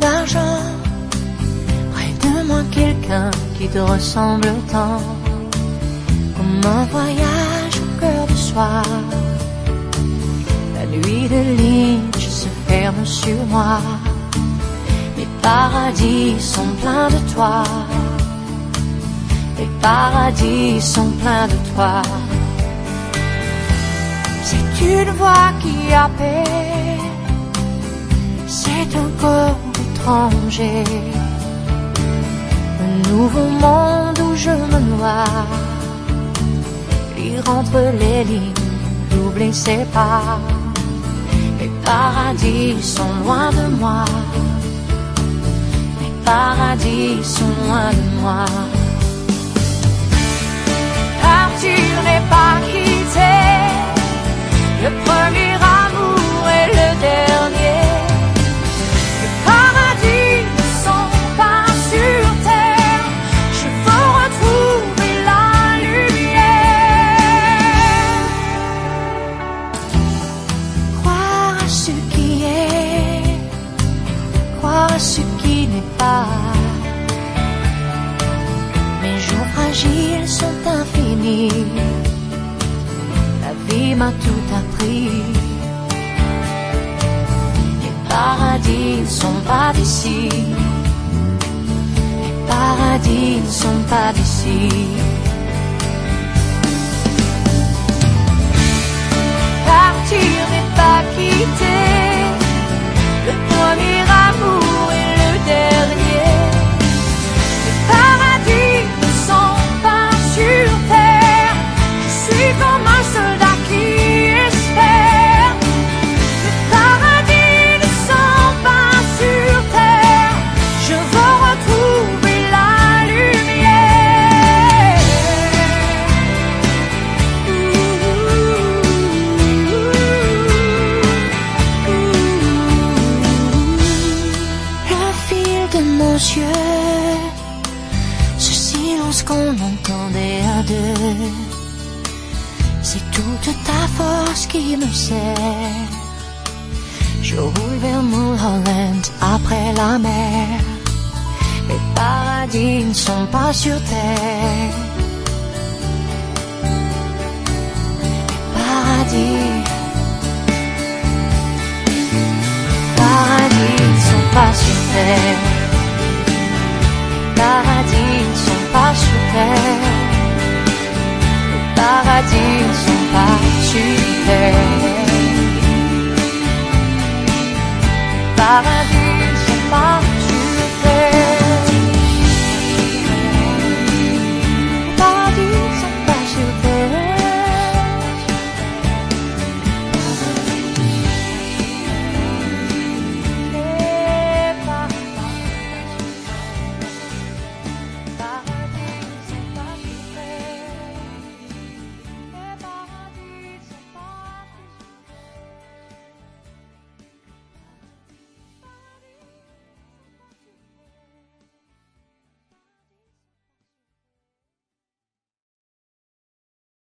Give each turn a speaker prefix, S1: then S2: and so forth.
S1: d'argent. Près de moi quelqu'un qui te ressemble tant. Comme un voyage au cœur du soir. La nuit de Lynch se ferme sur moi. Les paradis sont pleins de toi. Les paradis sont pleins de toi. C'est une voix qui appelle. C'est un corps Un nouveau monde où je me noie. Lire entre les lignes, doubler ses pas. Les paradis sont loin de moi. Les paradis sont loin de moi. Partir n'est pas quitter. Ce qui n'est pas. Mes jours fragiles sont infinis. La vie m'a tout appris. Les paradis ne sont pas d'ici. Les paradis ne sont pas d'ici. Nos yeux ce silence qu'on entendait à deux, c'est toute ta force qui me sert. Je roule vers Mulholland après la mer. Les paradis ne sont pas sur terre. Paradis, paradis ne sont pas sur terre.